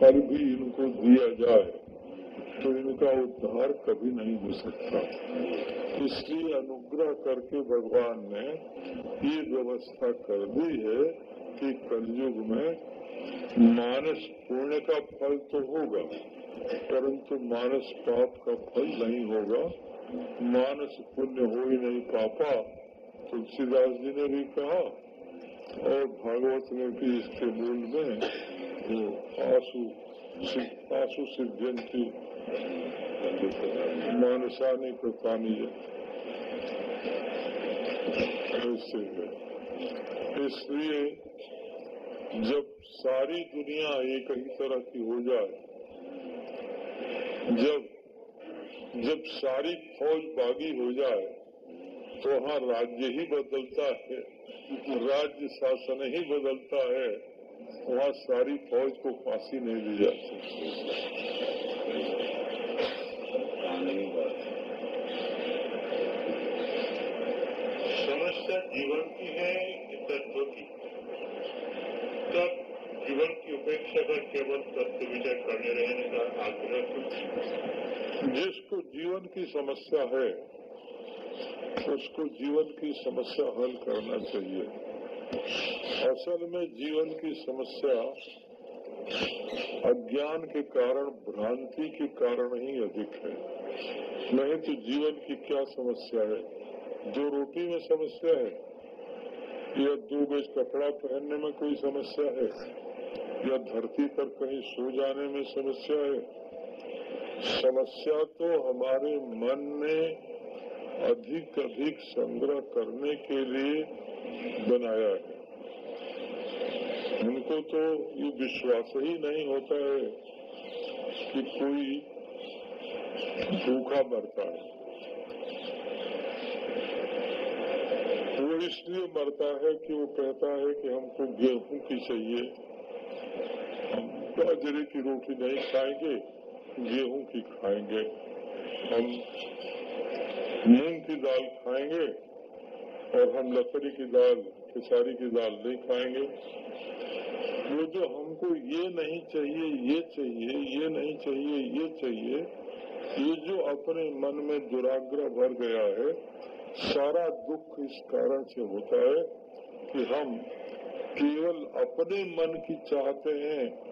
फल भी इनको दिया जाए तो इनका उद्धार कभी नहीं हो सकता। इसलिए अनुग्रह करके भगवान ने ये व्यवस्था कर दी है कि कलयुग में मानस पुण्य का फल तो होगा, परंतु मानस पाप का फल नहीं होगा। मानस पुण्य हो ही नहीं पापा, तुलसीदास जी ने भी कहा, और भागवत में भी इसके मूल में आँसू आँसू सिद्धि मानसानी कृतानी ऐसे है। इसलिए जब सारी दुनिया एक ही तरह की हो जाए, जब जब सारी फौज बागी हो जाए तो वहाँ राज्य ही बदलता है। राज्य शासन ही बदलता है। वहाँ सारी फौज को फांसी नहीं दी जाती समस्या जीवन की है कि तत्व की। तब जीवन की उपेक्षा कर केवल तत्व विजय करने रहने का आग्रह कुछ जिसको जीवन की समस्या है उसको जीवन की समस्या हल करना चाहिए। असल में जीवन की समस्या अज्ञान के कारण, भ्रांति के कारण ही अधिक है। नहीं तो जीवन की क्या समस्या है? दो रोटी में समस्या है, या दो गज कपड़ा पहनने में कोई समस्या है, या धरती पर कहीं सो जाने में समस्या है? समस्या तो हमारे मन में अधिक अधिक संग्रह करने के लिए बनाया है। उनको तो ये विश्वास ही नहीं होता है कि कोई भूखा मरता है। वो इसलिए मरता है कि वो कहता है कि हमको गेहूँ की चाहिए। हम बाजरे की रोटी नहीं खाएँगे, गेहूँ की खाएँगे। हम मूंग की दाल खाएँगे और हम लकड़ी की दाल, खेसारी की दाल नहीं खाएँगे। वो जो हमको ये नहीं चाहिए, ये चाहिए, ये नहीं चाहिए, ये चाहिए, ये जो अपने मन में दुराग्रह भर गया है, सारा दुख इस कारण से होता है कि हम केवल अपने मन की चाहते हैं।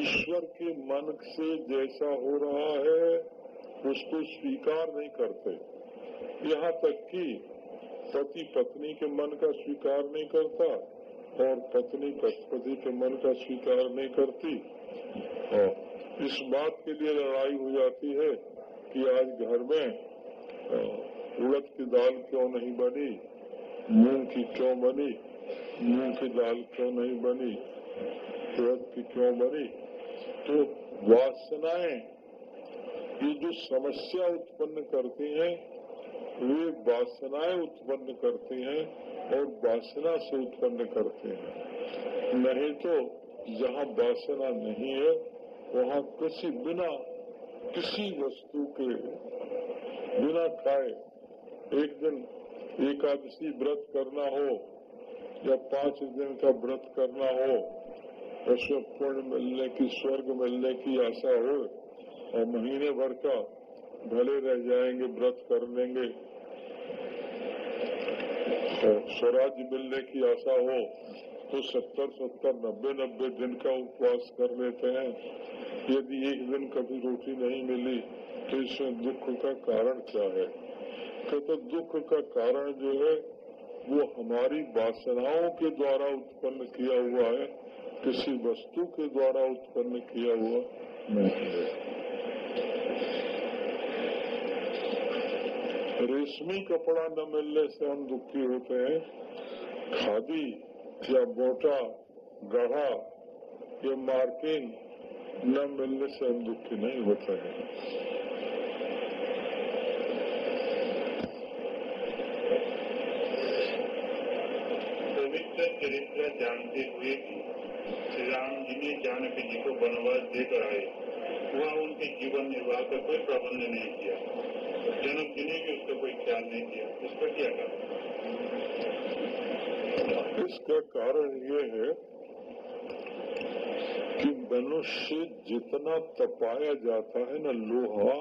ईश्वर के मन से जैसा हो रहा है, उसको स्वीकार नहीं करते। यहाँ तक कि पति पत्नी के मन का स्वीकार नहीं करता और पत्नी पति के मन का स्वीकार नहीं करती। और इस बात के लिए लड़ाई हो जाती है कि आज घर में उड़द की दाल क्यों नहीं बनी? मूंग की क्यों बनी? मूंग की दाल क्यों नहीं बनी? उड़द की क्यों बनी? तो वासनाएँ, ये जो समस्या उत्पन्न करती हैं वे वासनाएँ उत्पन्न करते हैं और वासना से उत्पन्न करते हैं। नहीं तो जहाँ वासना नहीं है, वहाँ किसी बिना किसी वस्तु के बिना खाए एक दिन एकादशी व्रत करना हो या पाँच दिन का व्रत करना हो उसमें पुण्य मिलने की, स्वर्ग मिलने की आशा हो, और महीने भर का भले रह जाएँगे व्रत कर लेंगे। तो स्वराज्य मिलने की आशा हो तो सत्तर सत्तर नब्बे नब्बे दिन का उपवास कर लेते हैं। यदि एक दिन कभी रोटी नहीं मिली तो इसमें दुख का कारण क्या है? तो, तो दुख का कारण जो है वो हमारी वासनाओं के द्वारा उत्पन्न किया हुआ है किसी वस्तु के द्वारा उत्पन्न किया हुआ नहीं है। रेशमी कपड़ा न मिलने से हम दुखी होते हैं। खादी या मोटा, गढ़ा या मार्किंग न मिलने से हम दुखी नहीं होते हैं। पवित्र चरित्र जानते हुए श्री राम जी ने जानकी जी को वनवास देकर आए। वहाँ उनके जीवन निर्वाह का कोई प्रबंध नहीं किया। जनक जी ने भी उसका कोई ख्याल नहीं किया इसका क्या कारण इसका कारण ये है कि मनुष्य जितना तपाया जाता है न लोहा,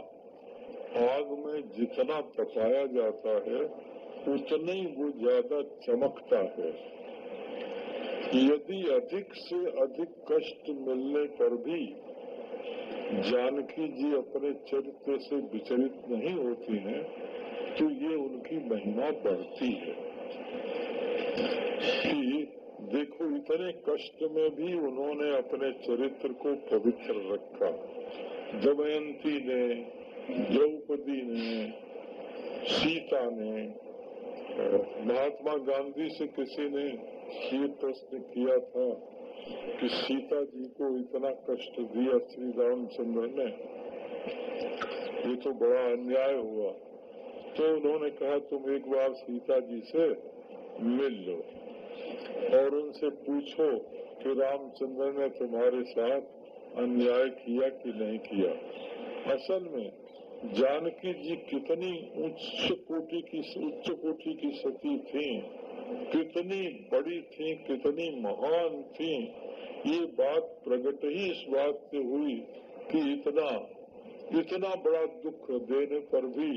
आग में जितना तपाया जाता है, उतना ही वो ज़्यादा चमकता है। यदि अधिक से अधिक कष्ट मिलने पर भी जानकी जी अपने चरित्र से विचलित नहीं होती हैं तो ये उनकी महिमा बढ़ती है। कि देखो, इतने कष्ट में भी उन्होंने अपने चरित्र को पवित्र रखा। दमयंती ने, द्रौपदी ने, सीता ने, महात्मा गांधी से किसी ने ये प्रश्न किया था कि सीता जी को इतना कष्ट दिया श्री रामचंद्र ने, ये तो बड़ा अन्याय हुआ। तो उन्होंने कहा, तुम एक बार सीता जी से मिल लो और उनसे पूछो कि रामचंद्र ने तुम्हारे साथ अन्याय किया कि नहीं किया। असल में जानकी जी कितनी उच्च कोटि की, उच्च कोटि की सती थी। कितनी बड़ी थी, कितनी महान थी, ये बात प्रकट ही इस बात से हुई कि इतना इतना बड़ा दुख देने पर भी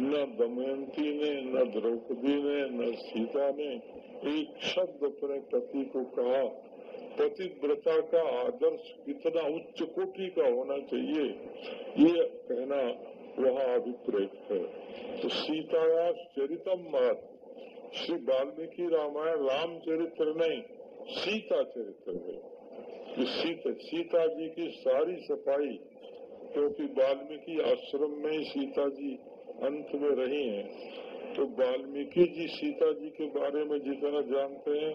न दमयंती ने, न द्रौपदी ने, न सीता ने एक शब्द अपने पति को कहा, पतिव्रता का आदर्श कितना उच्च कोटि का होना चाहिए, ये कहना वहाँ अभिप्रेत है। तो सीताया चरितम मात श्री वाल्मीकि रामायण राम चरित्र नहीं, सीता चरित्र है सीता सीता जी की सारी सफ़ाई, क्योंकि वाल्मीकि आश्रम में ही सीता जी अंत में रही हैं तो वाल्मीकि जी सीता जी के बारे में जितना जानते हैं,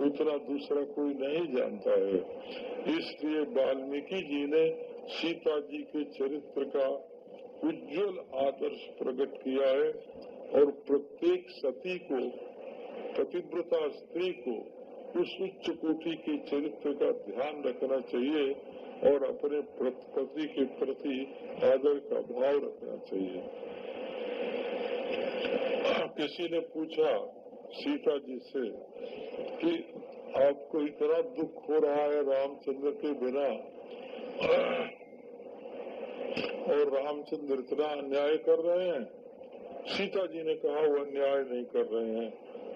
उतना दूसरा कोई नहीं जानता है। इसलिए वाल्मीकि जी ने सीता जी के चरित्र का उज्जवल आदर्श प्रकट किया है। और प्रत्येक सती को, पतिव्रता स्त्री को उस उच्च कोटि के चरित्र का ध्यान रखना चाहिए और अपने पति के प्रति आदर का भाव रखना चाहिए। किसी ने पूछा सीता जी से कि आपको इतना दुख हो रहा है रामचंद्र के बिना, और रामचंद्र इतना अन्याय कर रहे हैं? सीता जी ने कहा, वो अन्याय नहीं कर रहे हैं।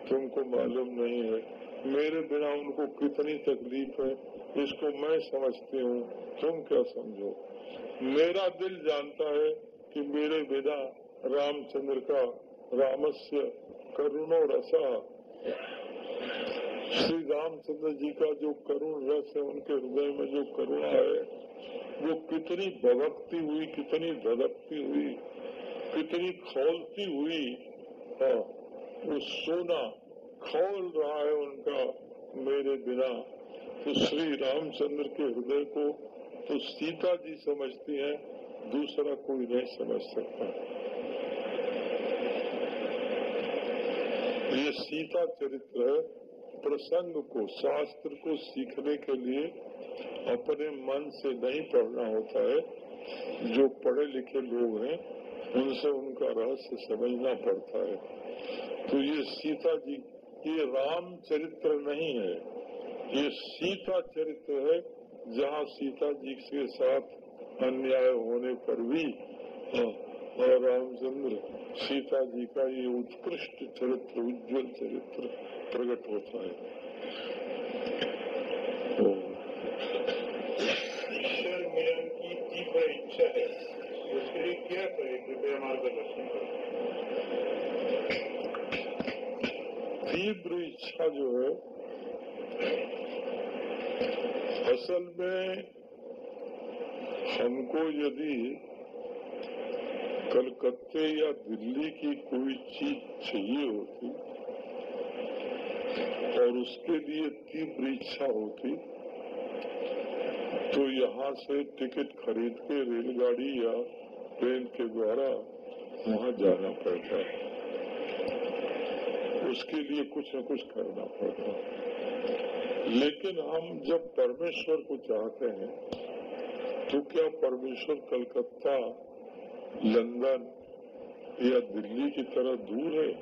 तुमको मालूम नहीं है। मेरे बिना उनको कितनी तकलीफ़ है। इसको मैं समझती हूँ। तुम क्या समझो? मेरा दिल जानता है कि मेरे बिना रामचंद्र का रामस्य करुणो रसा। श्री रामचंद्र जी का जो करुण रस है, उनके हृदय में जो करुणा है, वो कितनी भगकती हुई, कितनी धड़कती हुई। कितनी खोलती हुई वो सोना खोल रहा है उनका मेरे बिना। तो श्री रामचंद्र के हृदय को तो सीता जी समझती हैं, दूसरा कोई नहीं समझ सकता। ये सीता चरित्र प्रसंग को, शास्त्र को सीखने के लिए अपने मन से नहीं पढ़ना होता है, जो पढ़े लिखे लोग हैं उनसे उनका रहस्य समझना पड़ता है। तो ये सीता जी, ये राम चरित्र नहीं है। ये सीता चरित्र है, जहाँ सीता जी के साथ अन्याय होने पर भी और रामचंद्र सीता जी का ये उत्कृष्ट चरित्र, उज्जवल चरित्र प्रकट होता है। मिलन की तीव्र इच्छा है। तीव्र इच्छा जो है, असल में हमको यदि कलकत्ते या दिल्ली की कोई चीज़ चाहिए होती और उसके लिए तीव्र इच्छा होती तो यहाँ से टिकट खरीद के रेलगाड़ी या ट्रेन के द्वारा वहाँ जाना पड़ता। है उसके लिए कुछ न कुछ करना पड़ता। है लेकिन हम जब परमेश्वर को चाहते हैं तो क्या परमेश्वर कलकत्ता, लंदन या दिल्ली की तरह दूर है?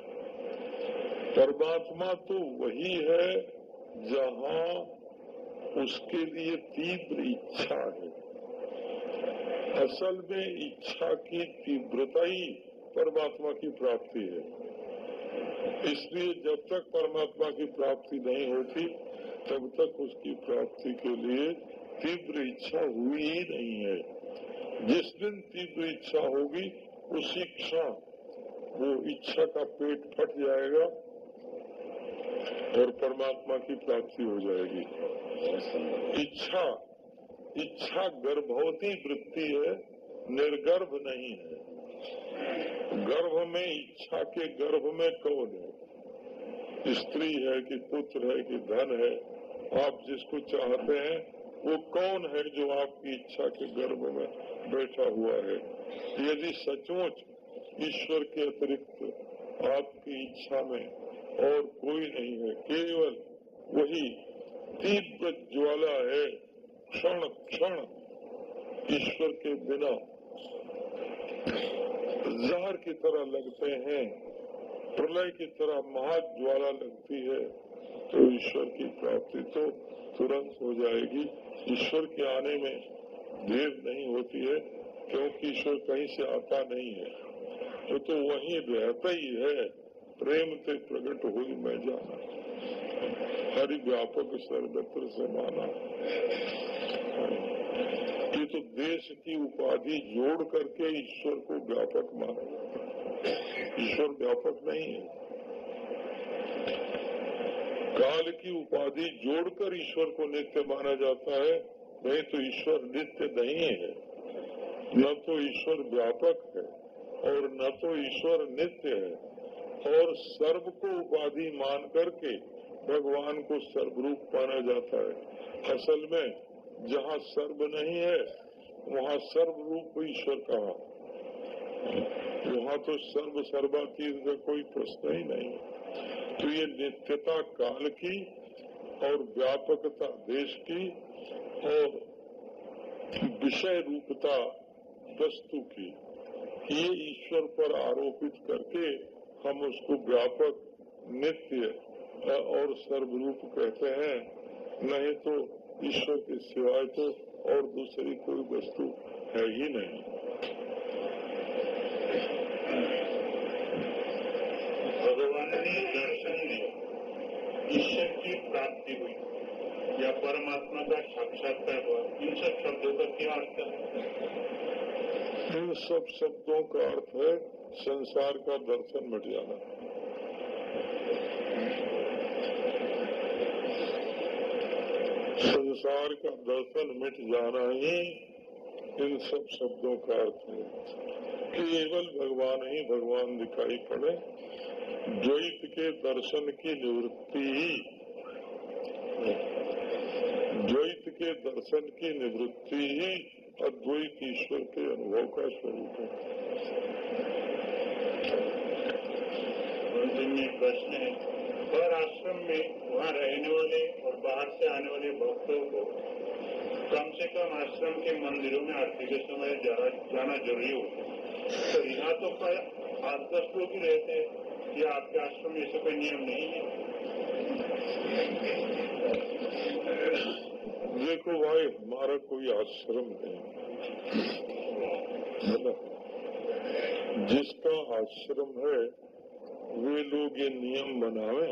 परमात्मा तो वही है जहाँ उसके लिए तीव्र इच्छा है। असल में इच्छा की तीव्रता ही परमात्मा की प्राप्ति है। इसलिए जब तक परमात्मा की प्राप्ति नहीं होती, तब तक उसकी प्राप्ति के लिए तीव्र इच्छा हुई ही नहीं है। जिस दिन तीव्र इच्छा होगी, उसी क्षण वो इच्छा का पेट फट जाएगा और परमात्मा की प्राप्ति हो जाएगी। इच्छा इच्छा गर्भवती वृत्ति है, निर्गर्भ नहीं है। गर्भ में इच्छा के गर्भ में कौन है? स्त्री है कि पुत्र है कि धन है, आप जिसको चाहते हैं, वो कौन है जो आपकी इच्छा के गर्भ में बैठा हुआ है? यदि सचमुच ईश्वर के अतिरिक्त आपकी इच्छा में और कोई नहीं है, केवल वही तीव्र ज्वाला है क्षण क्षण ईश्वर के बिना जहर की तरह लगते हैं, प्रलय की तरह महाज्वाला लगती है तो ईश्वर की प्राप्ति तो तुरंत हो जाएगी। ईश्वर के आने में देर नहीं होती है, क्योंकि ईश्वर कहीं से आता नहीं है। वो तो वहीं रहता ही है। प्रेम से प्रकट हुई मैं जाना। हरि व्यापक सर्वत्र से माना ये तो देश की उपाधि जोड़ करके ईश्वर को व्यापक माना। ईश्वर व्यापक नहीं है। काल की उपाधि जोड़कर ईश्वर को नित्य माना जाता है, नहीं तो ईश्वर नित्य नहीं है। न तो ईश्वर व्यापक है और न तो ईश्वर नित्य है। और सर्व को उपाधि मान करके भगवान को सर्वरूप माना जाता है। असल में, जहाँ सर्व नहीं है, वहाँ सर्वरूप ईश्वर कहा? वहाँ तो सर्व सर्वातीत का कोई प्रश्न ही नहीं तो ये नित्यता काल की और व्यापकता देश की और विषय रूपता वस्तु की, ये ईश्वर पर आरोपित करके हम उसको व्यापक, नित्य और सर्वरूप कहते हैं। नहीं तो ईश्वर के सिवाय तो और दूसरी कोई वस्तु है ही नहीं। भगवान ने दर्शन में ईश्वर की प्राप्ति हुई। या परमात्मा का साक्षात्कार हुआ। इन सब शब्दों का क्या अर्थ है? इन सब शब्दों का अर्थ है संसार का दर्शन मिट जाना। संसार का दर्शन मिट जाना ही इन सब शब्दों का अर्थ है। केवल भगवान ही भगवान दिखाई पड़े, द्वैत के दर्शन की निवृत्ति ही। द्वैत के दर्शन की निवृत्ति ही अद्वैत ईश्वर के अनुभव का स्वरूप है। प्रश्न है हर आश्रम में वहाँ रहने वाले और बाहर से आने वाले भक्तों को कम से कम आश्रम के मंदिरों में आरती के समय जाना ज़रूरी होता है। तो यहाँ तो आठ दस लोग ही रहते हैं। या आपके आश्रम में ऐसा कोई नियम नहीं है? देखो भाई, हमारा कोई आश्रम नहीं है। जिसका आश्रम है वे लोग ये नियम बनावे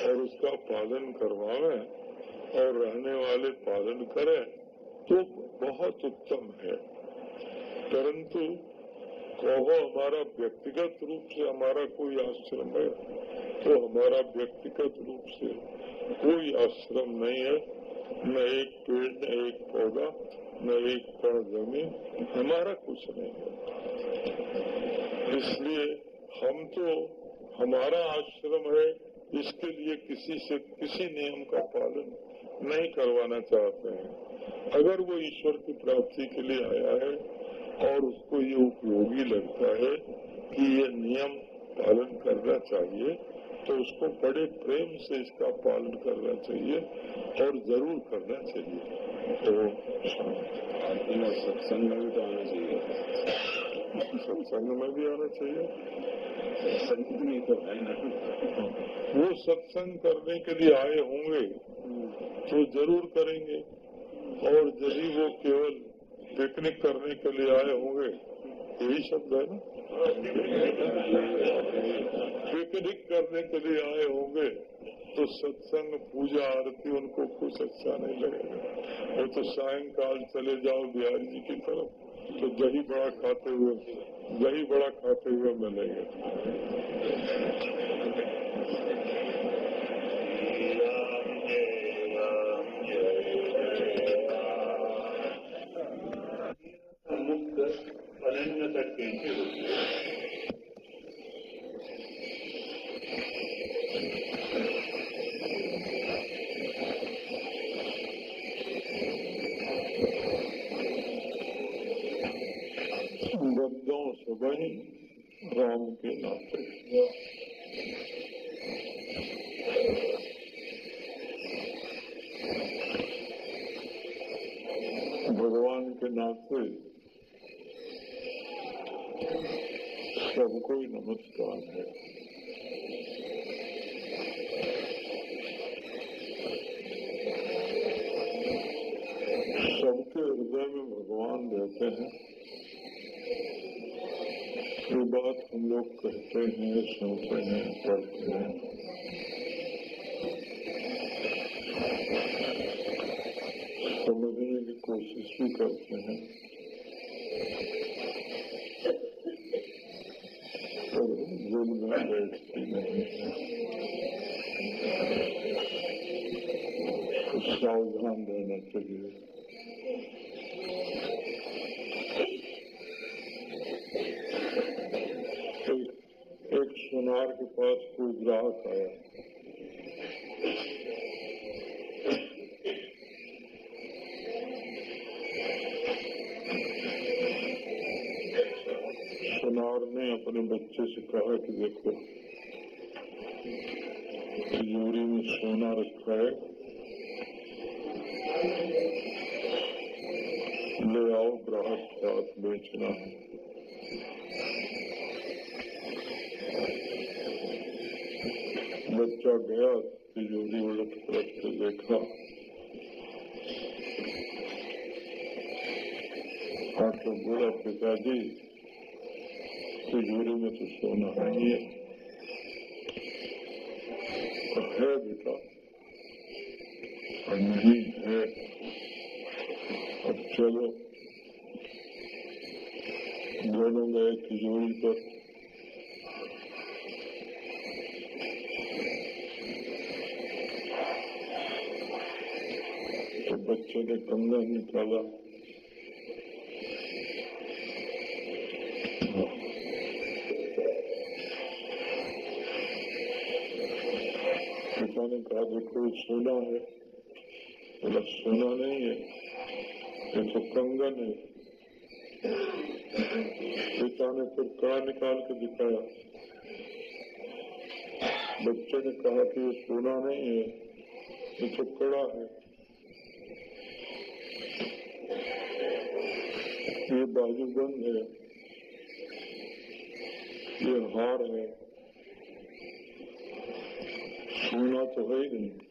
और उसका पालन करवावे और रहने वाले पालन करें तो बहुत उत्तम है। परंतु कहो हमारा व्यक्तिगत रूप से हमारा कोई आश्रम है तो हमारा व्यक्तिगत रूप से कोई आश्रम नहीं है। न एक पेड़, न एक पौधा, न एक कण ज़मीन, हमारा कुछ नहीं है। इसलिए हम तो हमारा आश्रम है, इसके लिए किसी से किसी नियम का पालन नहीं करवाना चाहते हैं। अगर वो ईश्वर की प्राप्ति के लिए आया है और उसको ये उपयोगी लगता है कि ये नियम पालन करना चाहिए तो उसको बड़े प्रेम से इसका पालन करना चाहिए और ज़रूर करना चाहिए। तो सत्संग में भी तो आना चाहिए। सत्संग में भी आना चाहिए वो सत्संग करने के लिए आए होंगे तो ज़रूर करेंगे। और यदि वो केवल पिकनिक करने के लिए आए होंगे, यही शब्द है ना? पिकनिक करने के लिए आए होंगे तो सत्संग पूजा आरती उनको कुछ अच्छा नहीं लगेगा। वो तो सायंकाल चले जाओ बिहारी जी की तरफ़। तो दही बड़ा खाते हुए, दही बड़ा खाते हुए मैं नहीं राम मुक्त अनन्य तक कैसे होती बद्दों से बनी राम के नाते भगवान के नाते सबको ही नमस्कार है सबके हृदय में भगवान रहते हैं ये बात हम लोग कहते हैं सुनते हैं पढ़ते हैं समझने की कोशिश भी करते हैं पर दिल में बैठती नहीं है सावधान रहना चाहिए एक, एक सुनार के पास कोई ग्राहक आया सुनार ने अपने बच्चे से कहा कि देखो तिजोरी में सोना रखा है। ले आओ, ग्राहक साथ बेचना। है बच्चा गया, तिजोरी उलट पलट के देखा। आके बोला, पिताजी, तिजोरी में तो सोना है और है। बेटा नहीं है। अब चलो दोनों गए तिजोरी पर तो बच्चे ने कंधा निकाला पिता ने कहा देखो सोना है सोना नहीं है तो कंगन है। पिता ने फिर कड़ा निकाल के दिखाया। बच्चे ने कहा कि ये सोना नहीं है, ये तो कड़ा है। ये बाजूबंद है। ये हार है। सोना तो है ही नहीं।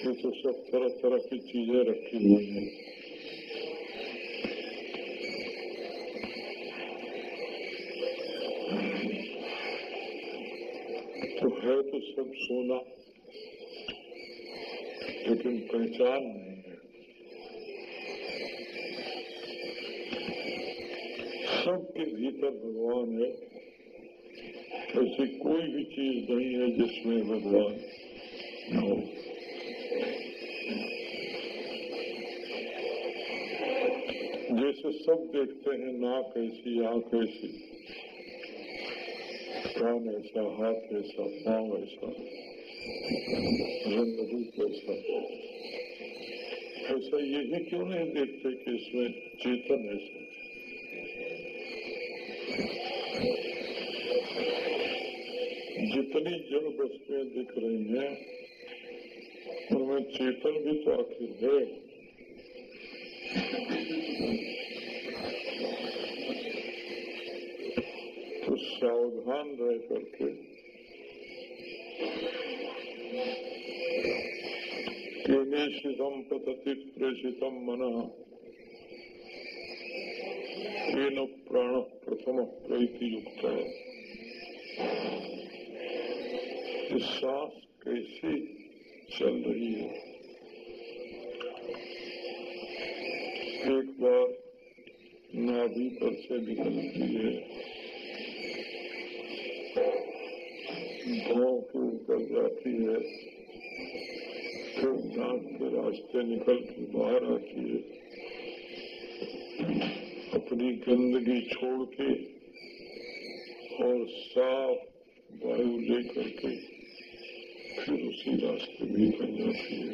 ये तो सब तरह तरह की चीज़ें रखी हुई हैं। तो है तो सब सोना, लेकिन पहचान नहीं है। सबके भीतर भगवान है। ऐसी कोई भी चीज़ नहीं है जिसमें भगवान न हो। जैसे सब देखते हैं, नाक ऐसी आँख ऐसी कान ऐसा, हाथ ऐसा, पाँव ऐसा, रंग रूप ऐसा। ऐसा यही क्यों नहीं देखते कि इसमें चेतन ऐसा जितनी जड़ वस्तुएँ दिख रही हैं, उनमें चेतन भी तो आखिर है। करके केनेशितम पतति प्रेषितम मन तेन प्राण प्रथम प्रति युक्त सांस कैसे चल रही है एक बार नाभि पर से निकलती है भाव जाती है। फिर नाक के रास्ते निकल के बाहर आती है। अपनी गंदगी छोड़ के और साफ़ वायु लेकर के फिर उसी रास्ते भीतर जाती है।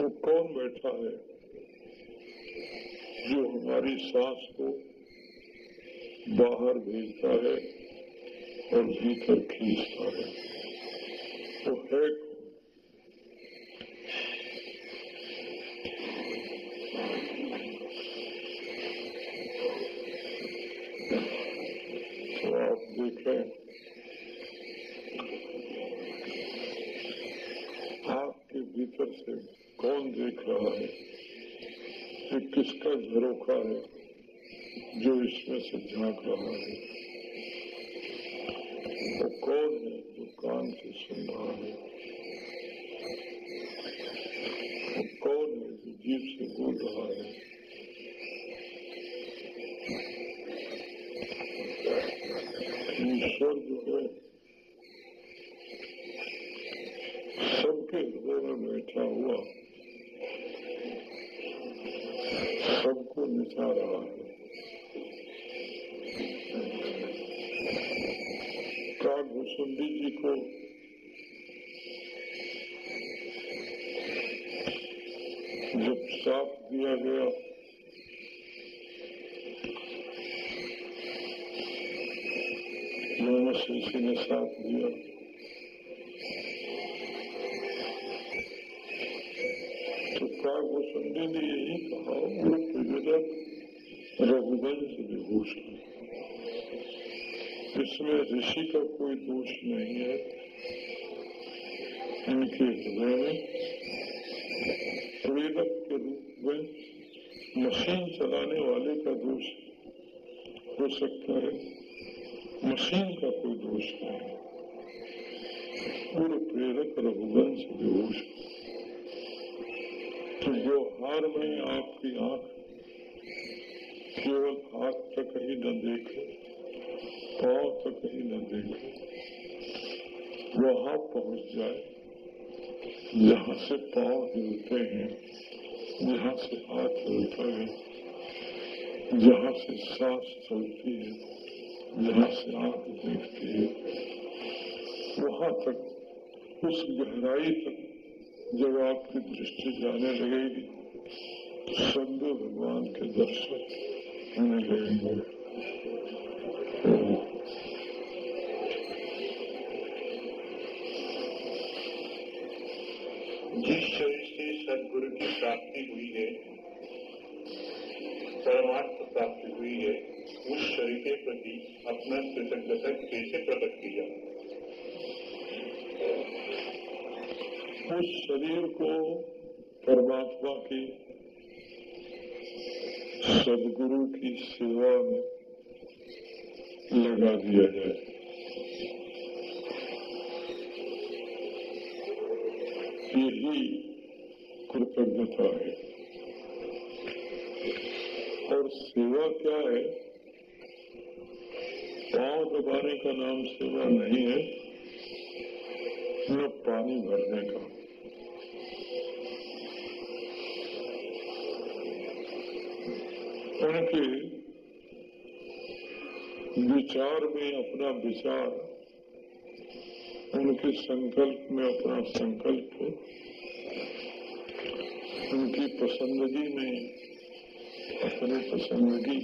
वो कौन बैठा है जो हमारी सांस को बाहर भेजता है और भीतर खींचता है। तो है तो आपके भीतर से कौन देख रहा है ये किसका झरोखा है? जो इसमें से झाँक रहा है वो तो कौन है जो कान से सुन रहा है वो तो कौन है जो जीव से बोल रहा है ईश्वर जो है सबके हृदय में बैठा हुआ सबको निचा रहा है कागभूषुंडी जी को जब साफ़ दिया गया। मोहम्मद शीशी ने साथ दिया तो कागभूषुंडी ने यही कहा वो प्रयोजक रघुवंश विभूषण इसमें ऋषि का कोई दोष नहीं है इनके हृदय में प्रेरक के रूप में मशीन चलाने वाले का दोष हो सकता है मशीन का कोई दोष नहीं है पूर्ण प्रेरक रघुवंश विभूष तो व्यवहार में आपकी आँख केवल हाथ तक ही न देखे पाँव तक ही न देखे वहाँ पहुँच जाए। जहाँ से पाँव हिलते हैं, जहाँ से हाथ हिलता है, जहाँ से सांस चलती है, जहाँ से आँख देखती है, वहाँ तक, उस गहराई तक जब आपकी दृष्टि जाने लगेगी सदैव भगवान के दर्शन होने लगेंगे जिस शरीर से सदगुरु की प्राप्ति हुई है, परमात्म प्राप्ति हुई है, उस शरीर के प्रति अपना कृतज्ञता कैसे प्रकट किया उस शरीर को परमात्मा की सदगुरु की सेवा में लगा दिया जाए। यही कृतज्ञता है। और सेवा क्या है? पाँव दबाने का नाम सेवा नहीं है, न पानी भरने का। उनके विचार में अपना विचार, उनके संकल्प में अपना संकल्प उनकी पसंदगी में, अपनी पसंदगी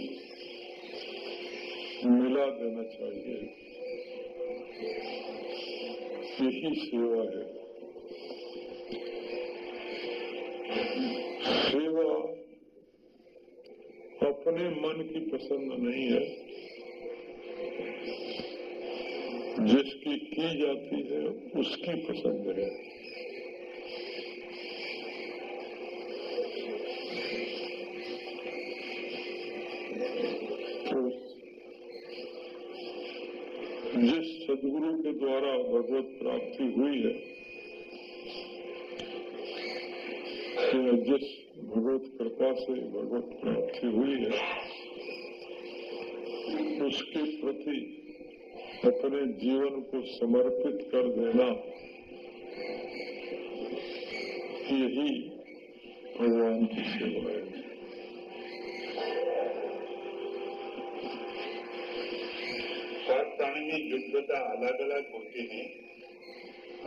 मिला देना चाहिए। यही सेवा है। सेवा अपने मन की पसंद नहीं है, जिसकी की जाती है उसकी पसंद है तो जिस सदगुरु के द्वारा भगवत प्राप्ति हुई है। तो जिस भगवत कृपा से भगवत प्राप्ति हुई है, उसके प्रति अपने जीवन को समर्पित कर देना यही भगवान की सेवा है। में योग्यता अलग अलग होती है,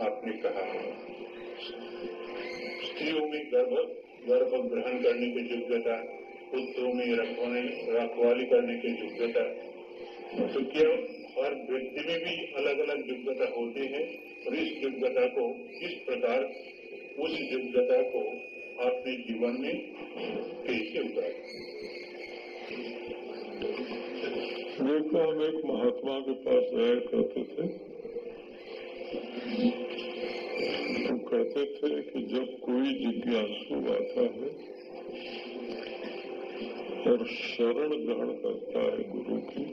आपने कहा है। स्त्रियों में गर्भ गर्भ ग्रहण करने की योग्यता, पुत्रों में रखवाने, रखवाली करने की योग्यता। तो क्या हर व्यक्ति में भी अलग अलग योग्यता होती है? और इस योग्यता को किस प्रकार, उस योग्यता को अपने जीवन में कैसे उतारे? देखो हम एक महात्मा के पास जाया करते थे। तो कहते थे कि जब कोई जिज्ञासु आता है और शरण ग्रहण करता है गुरु की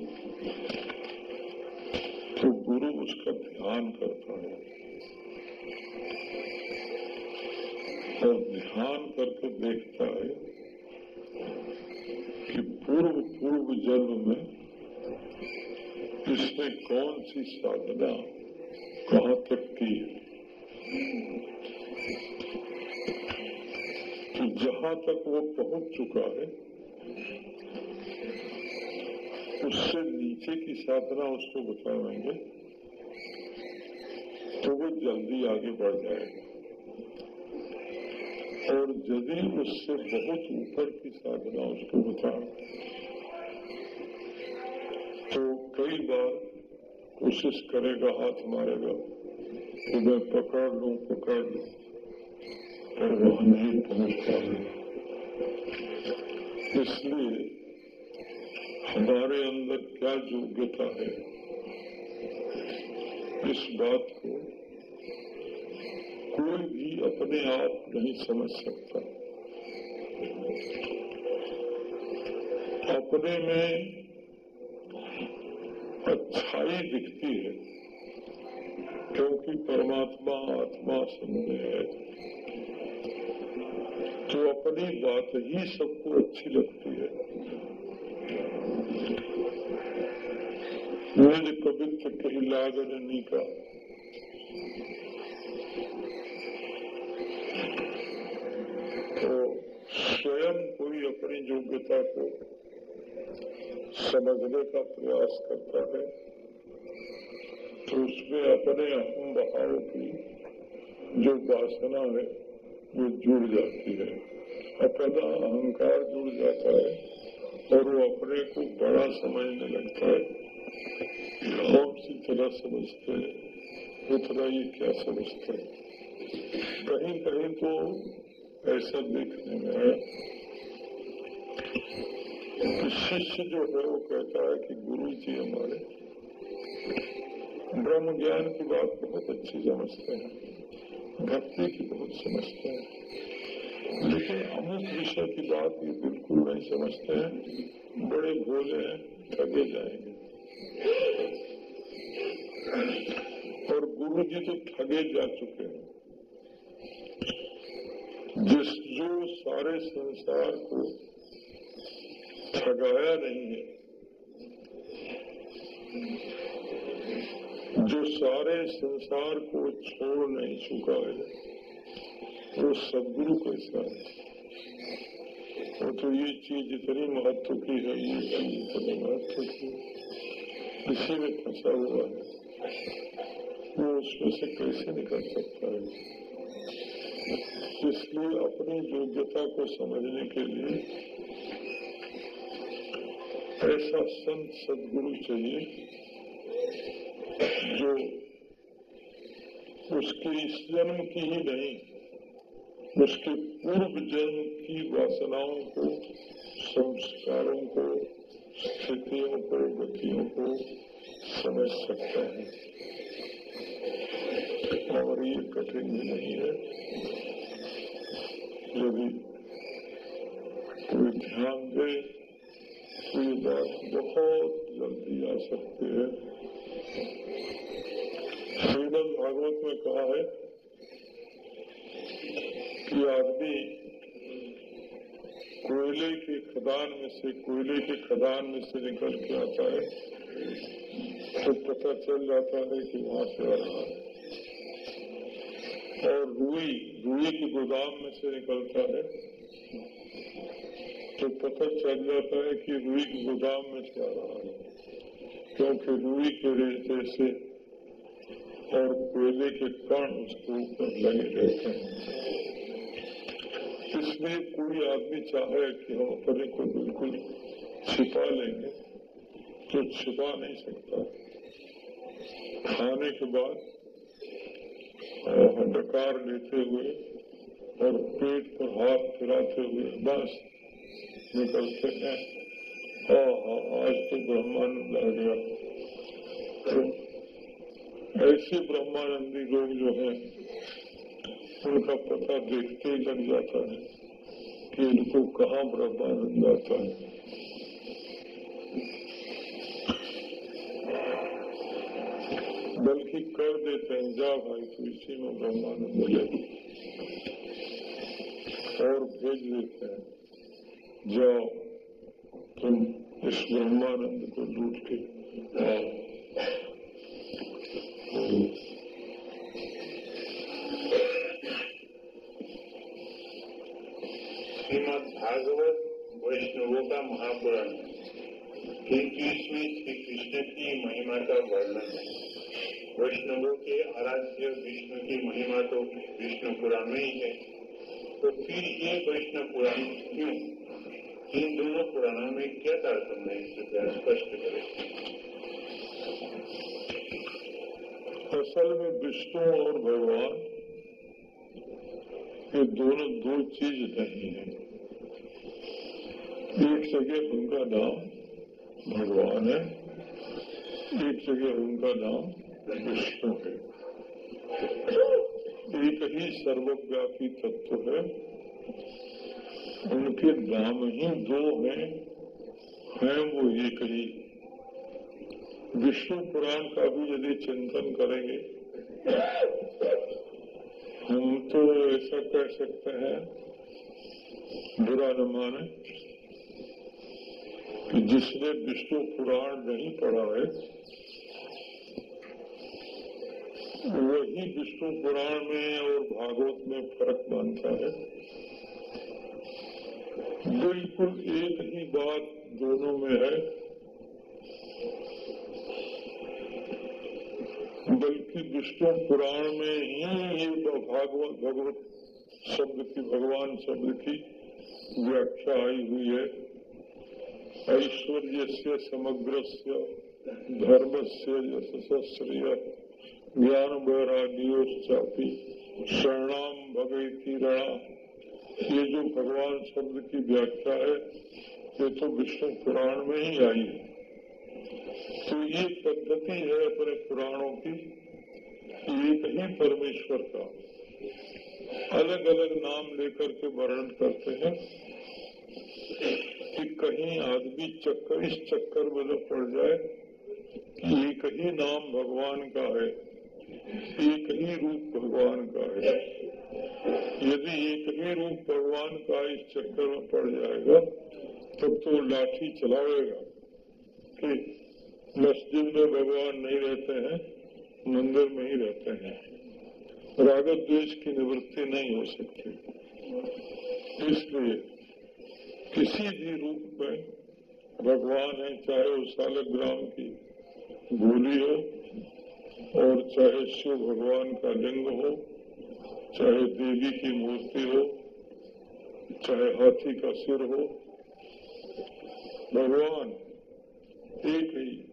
तो गुरु उसका ध्यान करता है। और ध्यान करके देखता है कि पूर्व पूर्व जन्म में इसने कौन सी साधना कहाँ तक की जहाँ तक वो पहुँच चुका है, उससे नीचे की साधना उसको बताएँगे तो वो जल्दी आगे बढ़ जाएगा। और यदि उससे बहुत ऊपर की साधना उसको बताए तो कई बार कोशिश करेगा, हाथ मारेगा। कि मैं पकड़ लूँ पकड़ लूँ। पर वह नहीं पहुँच पाएगा। इसलिए हमारे अंदर क्या योग्यता है? इस बात को कोई भी अपने आप नहीं समझ सकता। अपने में अच्छाई दिखती है, क्योंकि परमात्मा आत्मा समय है। तो अपनी बात ही सबको अच्छी लगती है। निज पवित्र कही लागनी का। तो स्वयं कोई अपनी योग्यता को समझने का प्रयास करता है तो उसमें अपने अहम भाव की जो वासना है, वो जुड़ जाती है। अपना अहंकार जुड़ जाता है, और वो अपने को बड़ा समझने लगता है हम तरह समझते हैं, उतना ये क्या समझते हैं। कहीं कहीं तो ऐसा देखने में है शिष्य जो है वो कहता है कि गुरु जी हमारे, ब्रह्म ज्ञान की बात बहुत अच्छी समझते हैं, भक्ति की बहुत समझते हैं, लेकिन अमुक विषय की बात ये बिल्कुल नहीं समझते हैं, बड़े भोले हैं, ठगे जाएँगे। और गुरु जी तो ठगे जा चुके हैं। जिस जो सारे संसार को ठगाया नहीं है जो सारे संसार को छोड़ नहीं चुका है, वो सदगुरु कैसा है। वो तो ये चीज़ इतनी महत्व की है, ये चीज़ इतनी महत्व की इसी में फंसा हुआ है। वो उसमें से कैसे निकल सकता है? इसलिए अपनी योग्यता को समझने के लिए ऐसा संत सदगुरु चाहिए जो उसके इस जन्म की ही नहीं उसके पूर्व जन्म की वासनाओं को संस्कारों को स्थितियों को गतियों को समझ सकता है और ये कठिन भी नहीं है यदि कोई ध्यान दे बात बहुत जल्दी आ सकती है। श्रीमद भागवत में कहा है कि आदमी कोयले के खदान में से कोयले के खदान में से निकल के आता है तो पता चल जाता है कि वहाँ से आ रहा है। और रुई रुई के गोदाम में से निकलता है। तो पता चल जाता है कि रुई गोदाम में से आ रहा है, क्योंकि रुई के रेते से और कोयले के कण उसके ऊपर लगे रहते हैं। इसलिए कोई आदमी चाहे कि हम अपने को बिल्कुल छिपा लेंगे तो छिपा नहीं सकता। खाने के बाद डकार लेते हुए और पेट पर हाथ फिराते हुए, बस। निकलते हैं आज तो ब्रह्मानंद आ गया ऐसे ब्रह्मानंदी लोग जो है उनका पता देखते ही लग जाता है कि इनको कहाँ ब्रह्मानंद आता है बल्कि कर देते हैं जा भाई तो इसी में ब्रह्मानंद मिले और भेज देते हैं। जाओ तुम इस ब्रह्मानंद को लूट के श्रीमद भागवत वैष्णवों का महापुराण। इसमें श्री कृष्ण की महिमा का वर्णन। है वैष्णवों के आराध्य विष्णु की महिमा तो विष्णु पुराण में ही है। तो फिर ये वैष्णव पुराण क्यों इन दोनों पुराणों में क्या तारतम्य है कृपया स्पष्ट करें असल में विष्णु और भगवान ये दोनों दो चीज़ नहीं है। एक जगह उनका नाम भगवान है, एक जगह उनका नाम विष्णु है। एक ही सर्वव्यापी तत्व है उनके नाम ही, दो हैं हैं वो एक ही। विष्णु पुराण का भी यदि चिंतन करेंगे, हम तो ऐसा कह सकते हैं, बुरा न माने, कि जिसने विष्णु पुराण नहीं पढ़ा है, वही विष्णु पुराण में और भागवत में फ़र्क मानता है। बिल्कुल एक ही बात दोनों में है। बल्कि विष्णु पुराण में ही ये भागवत, भगवत शब्द की, भगवान शब्द की व्याख्या आई हुई है। ऐश्वर्य से समग्र से धर्म से यश्रिय ज्ञान वैराग्योश्चापी शरणाम भगवती रणा। ये जो भगवान शब्द की व्याख्या है, ये तो विष्णु पुराण में ही आई है। तो ये पद्धति है अपने पुराणों की, एक ही परमेश्वर का। अलग अलग नाम लेकर के वर्णन करते हैं कि कहीं आदमी चक्कर, इस चक्कर में पड़ जाए कि एक ही नाम भगवान का है, एक ही रूप भगवान का है। यदि एक ही रूप भगवान का इस चक्कर में पड़ जाएगा, तब तो लाठी चलाएगा। कि मस्जिद में भगवान नहीं रहते हैं, मंदिर में ही रहते हैं। रागत द्वेष की निवृत्ति नहीं हो सकती। इसलिए किसी भी रूप में भगवान है, चाहे वो सालक ग्राम की गोली हो, और चाहे शिव भगवान का लिंग हो चाहे देवी की मूर्ति हो, चाहे हाथी का सिर हो, भगवान एक ही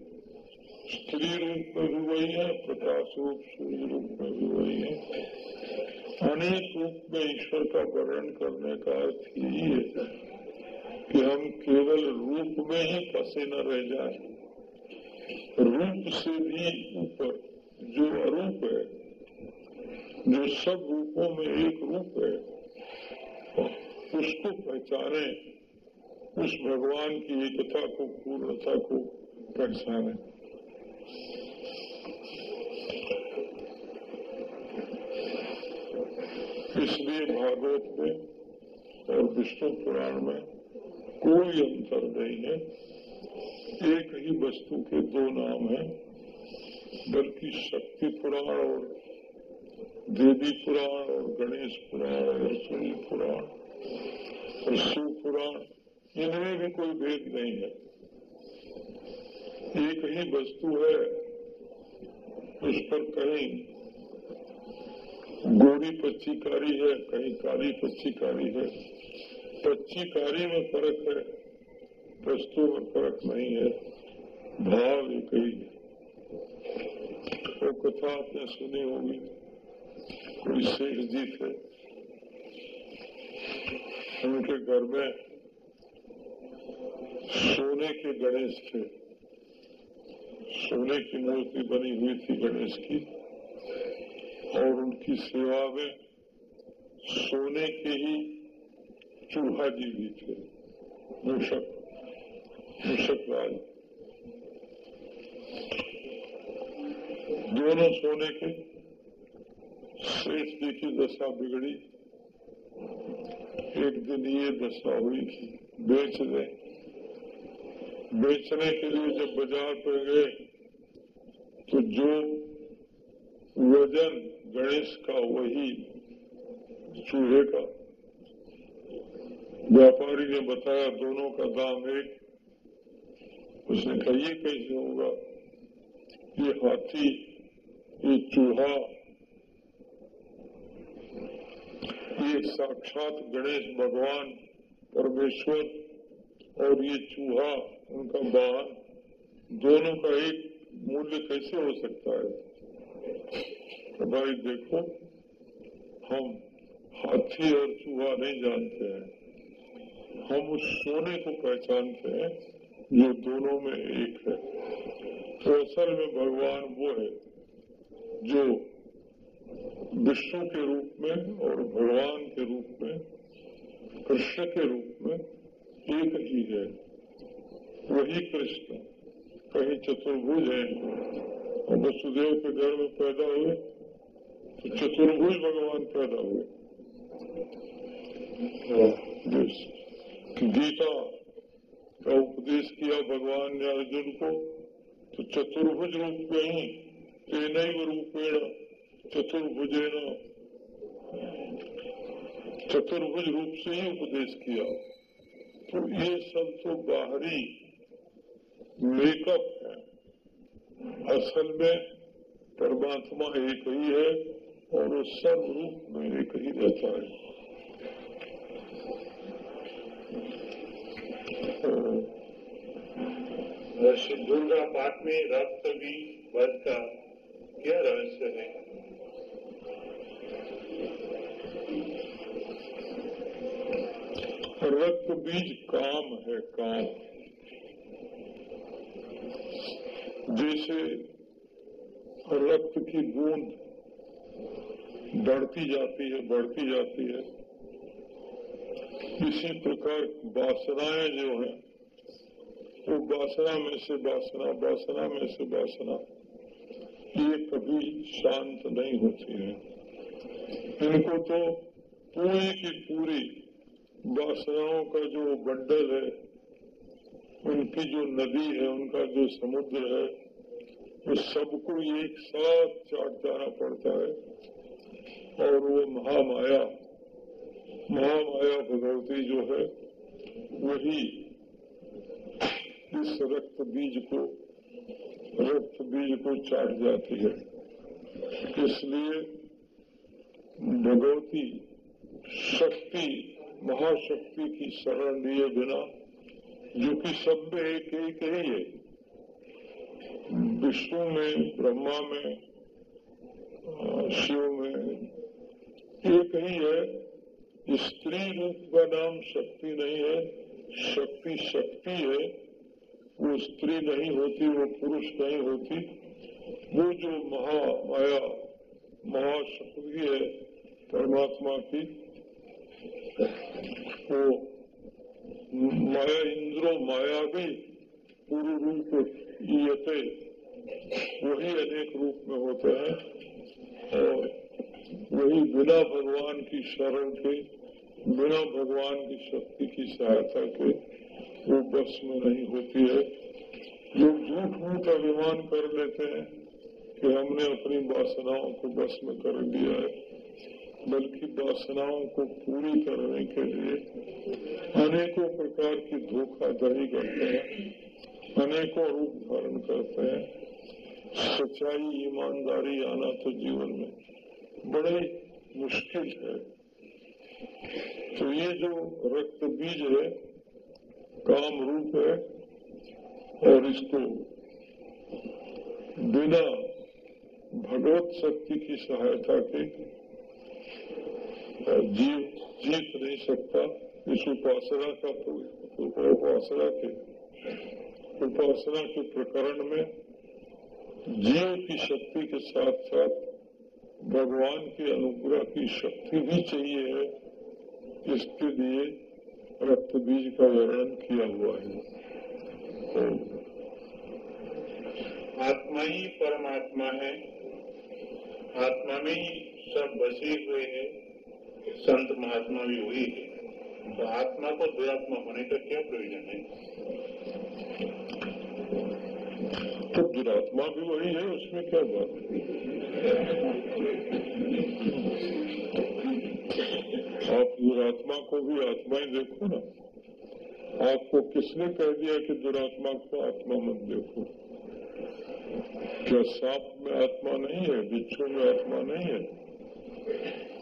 स्त्री रूप में भी वही है, प्रकाश रूप, सूर्य रूप में भी वही है। अनेक रूप में ईश्वर का वर्णन करने का अर्थ यही है कि हम केवल रूप में ही फंसे न रह जाए। रूप से भी ऊपर जो सब रूपों में एक रूप है, उसको पहचाने। उस भगवान की एकता को, पूर्णता को पहचाने। इसलिए भागवत में और विष्णु पुराण में कोई अंतर नहीं है। एक ही वस्तु के दो नाम हैं, बल्कि शक्ति पुराण और देवी पुराण और गणेश पुराण और पुराण और शिव पुराण इनमें भी कोई भेद नहीं है। एक ही वस्तु है, उस पर कहीं गोरी पच्चीकारी है, कहीं काली पच्चीकारी है। पच्चीकारी में फ़र्क है, वस्तु में फ़र्क नहीं है, भाव एक ही है। वो कथा आपने सुनी होगी। शेख जी थे उनके घर में सोने के गणेश थे। सोने की मूर्ति बनी हुई थी गणेश की। और उनकी सेवा में सोने के ही चूहा जी भी थे। मूषक मूषक राज दोनों सोने के जी की दशा बिगड़ी। एक दिन ये दशा हुई कि बेच दे बेचने के लिए जब बाज़ार पर गए तो जो वज़न गणेश का वही चूहे का। व्यापारी ने बताया, दोनों का दाम एक। उसने कहा, ये कैसे होगा? ये हाथी, ये चूहा ये साक्षात गणेश भगवान, परमेश्वर और ये चूहा, उनका वाहन दोनों का एक मूल्य कैसे हो सकता है? तो भाई देखो, हम हाथी और चूहा नहीं जानते हैं। हम उस सोने को पहचानते हैं, जो दोनों में एक है। तो असल में भगवान वो है, जो विष्णु के रूप में और भगवान के रूप में, कृष्ण के रूप में एक ही है। वही कृष्ण कहीं चतुर्भुज है। वसुदेव के घर में पैदा हुए तो चतुर्भुज भगवान पैदा हुए। गीता का उपदेश किया भगवान ने अर्जुन को तो चतुर्भुज रूप में ही तेन रूपेण चतुर्भुजेन चतुर्भुज रूप से ही उपदेश किया। तो ये सब तो बाहरी मेकअप है। असल में परमात्मा एक ही है और वो सब रूप में एक ही रहता है। दुर्गा पाठ में रक्त भी वध का क्या रहस्य है? रक्त बीज काम है काम। जैसे रक्त की बूंद बढ़ती जाती है, बढ़ती जाती है। इसी प्रकार वासनाएँ जो है, वो वासना में से वासना वासना में से वासना, ये कभी शांत नहीं होती है। इनको तो पूरी की पूरी वासनाओं का जो बंडल है, उनकी जो नदी है, उनका जो समुद्र है वो सबको एक साथ चाट जाना पड़ता है। और वो महामाया महामाया भगवती जो है, वही इस रक्त बीज को, रक्त बीज को चाट जाती है। इसलिए भगवती शक्ति महाशक्ति की शरण लिए बिना जो कि सब में एक एक ही है विष्णु में, ब्रह्मा में, शिव में एक ही है। स्त्री रूप का नाम शक्ति नहीं है, शक्ति शक्ति है। वो स्त्री नहीं होती, वो पुरुष नहीं होती। वो जो महा, माया, महाशक्ति है परमात्मा की वो माया इंद्रो माया भी पूर्व रूप ईयते वही अनेक रूप में होते हैं। और वही बिना भगवान की शरण के, बिना भगवान की शक्ति की सहायता के वो बस में नहीं होती है। लोग झूठ मूठ अभिमान कर लेते हैं कि हमने अपनी वासनाओं को बस में कर लिया है। बल्कि वासनाओं को पूरी करने के लिए अनेकों प्रकार की धोखाधड़ी करते हैं, अनेकों रूप धारण करते हैं। सच्चाई, ईमानदारी आना तो जीवन में बड़े मुश्किल है। तो ये जो रक्त बीज है, काम रूप है, और इसको बिना भगवत शक्ति की सहायता के जीव जीत नहीं सकता इस उपासना का उपासना के। उपासना के प्रकरण में जीव की शक्ति के साथ साथ भगवान के अनुग्रह की शक्ति भी चाहिए है इसके लिए रक्त बीज का वर्णन किया हुआ है। तो आत्मा ही परमात्मा है। आत्मा में ही सब बसे हुए हैं। संत महात्मा भी वही है तो आत्मा को दुरात्मा होने का क्या प्रयोजन है? तो दुरात्मा भी वही है, उसमें क्या बात आप दुरात्मा को भी आत्मा ही देखो ना। आपको किसने कह दिया कि दुरात्मा को आत्मा मत देखो? क्या सांप में आत्मा नहीं है, बिच्छू में आत्मा नहीं है?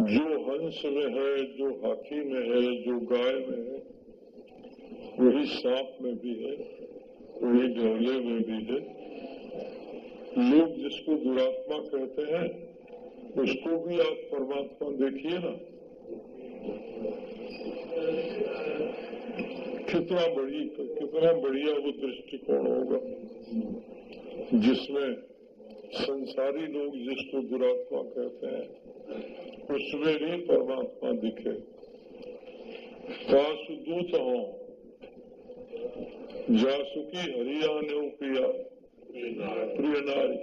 जो हंस में है, जो हाथी में है, जो गाय में है, वही सांप में भी है, वही ढोले में भी है। लोग जिसको दुरात्मा कहते हैं, उसको भी आप परमात्मा देखिए ना। कितना बड़ी, कितना बढ़िया वो दृष्टिकोण होगा, जिसमें संसारी लोग जिसको दुरात्मा कहते हैं, उसमें भी परमात्मा दिखे। कासुदूत हो, जासुकी हरिया ने प्रिया प्रिय नारी।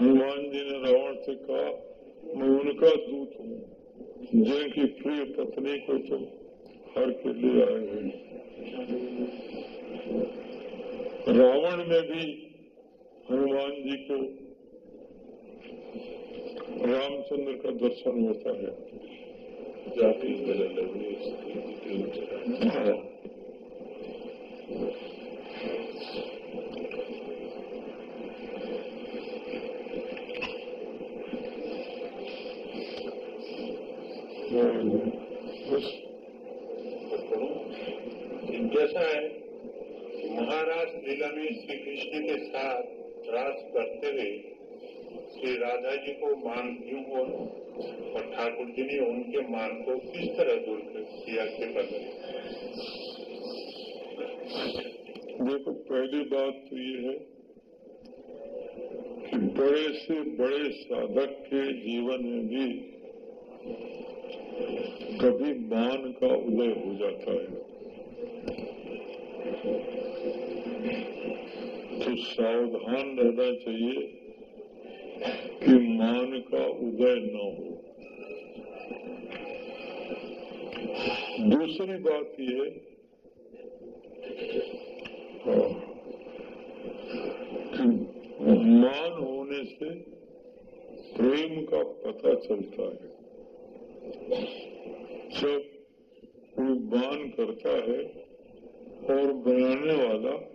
हनुमान जी ने रावण से कहा, मैं उनका दूत हूँ, जिनकी प्रिय पत्नी को तुम हर के लिए आए हुए रावण में भी हनुमान जी को रामचंद्र का दर्शन होता है हाँ। जैसा है महाराज लीला में श्री कृष्ण के साथ रास करते हुए श्री राधा जी को मान क्यों हुआ? और ठाकुर जी ने उनके मान को किस तरह दूर किया? कृपा करें देखो, पहली बात तो ये है कि बड़े से बड़े साधक के जीवन में भी कभी मान का उदय हो जाता है। तो सावधान रहना चाहिए कि मान का उदय न हो। दूसरी बात ये कि मान होने से प्रेम का पता चलता है। जब कोई मान करता है और बनाने वाला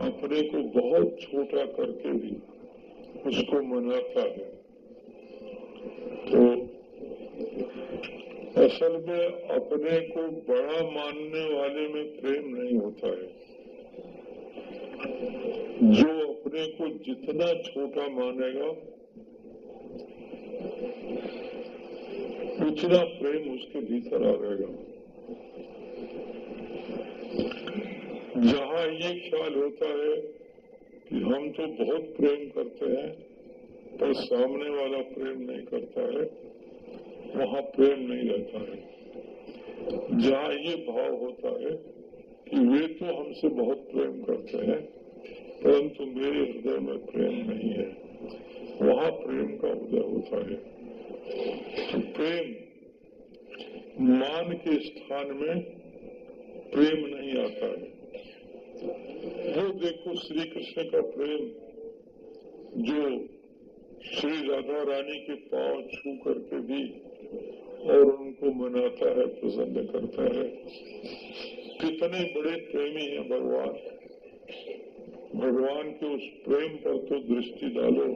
अपने को बहुत छोटा करके भी उसको मनाता है। तो असल में अपने को बड़ा मानने वाले में प्रेम नहीं होता है। जो अपने को जितना छोटा मानेगा, उतना प्रेम उसके भीतर आ जाएगा। जहाँ ये ख्याल होता है कि हम तो बहुत प्रेम करते हैं, पर सामने वाला प्रेम नहीं करता है, वहाँ प्रेम नहीं रहता है। जहाँ ये भाव होता है कि वे तो हमसे बहुत प्रेम करते हैं, परंतु मेरे हृदय में प्रेम नहीं है, वहाँ प्रेम का उदय होता है। तो प्रेम, मान के स्थान में प्रेम नहीं आता है। वो देखो श्री कृष्ण का प्रेम जो श्री राधा रानी के पाँव छू करके भी और उनको मनाता है, प्रसन्न करता है। कितने बड़े प्रेमी हैं भगवान। भगवान के उस प्रेम पर तो दृष्टि डालो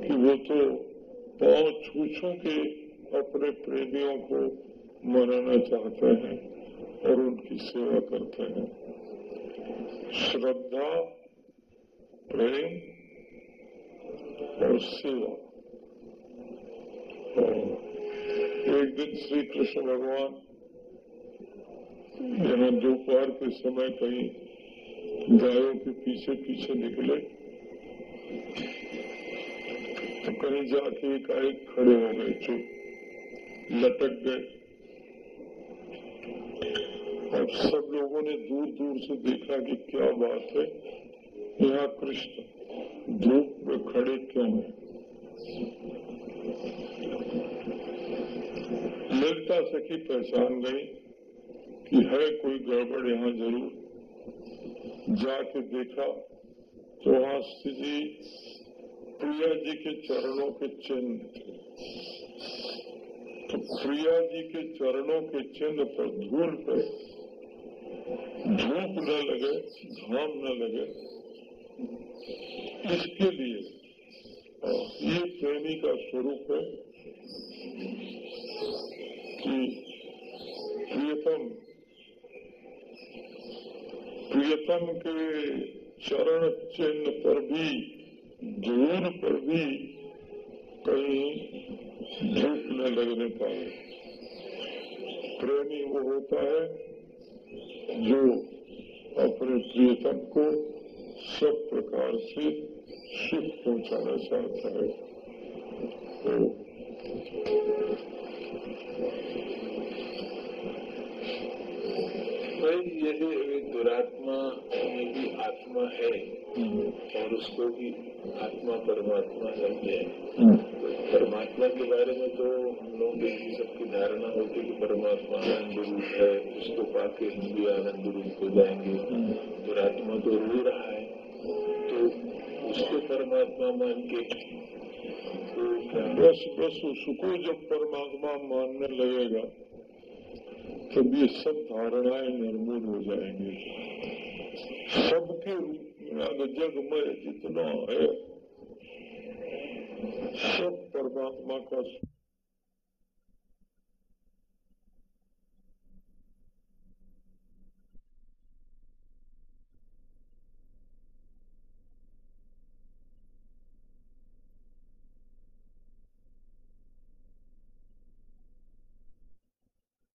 कि वो तो पाँव छू छू के अपने प्रेमियों को मनाना चाहते हैं और उनकी सेवा करते हैं। श्रद्धा, प्रेम और सेवा। एक दिन श्री कृष्ण भगवान यहाँ दोपहर के समय कहीं गायों के पीछे पीछे निकले तो कहीं जाके एकाएक खड़े हो गए चुप लटक गए। और सब लोगों ने दूर दूर से देखा कि क्या बात है। यहाँ कृष्ण, धूप में खड़े क्यों हैं? ललिता सखी पहचान गई कि है कोई गड़बड़ यहाँ ज़रूर। जाके देखा तो वहाँ जी प्रिया जी के चरणों के चिन्ह तो प्रिया जी के चरणों के चिन्ह पर धूल पर धूप न लगे घाम न लगे, इसके लिए ये प्रेमी का स्वरूप है कि प्रियतम प्रियतम के चरण चिन्ह पर भी दूर पर भी कहीं धूप न लगने पाए। प्रेमी वो होता है जो अपने प्रियतम को सब प्रकार से सुख पहुंचाना चाहता है। तो भाई यदि दुरात्मा में भी आत्मा है और उसको भी आत्मा परमात्मा समझे तो परमात्मा के बारे में तो हम लोग सबकी धारणा होती है कि परमात्मा आनंद रूप है उसको पाके हम भी आनंद रूप हो जाएँगे। दुरात्मा तो रो रहा है तो उसको परमात्मा मान के तो बस बस उसको जब परमात्मा मानने लगेगा तब ये सब धारणाएँ निर्मूल हो जाएँगी। सबके रूप में जग में जितना है, सब परमात्मा का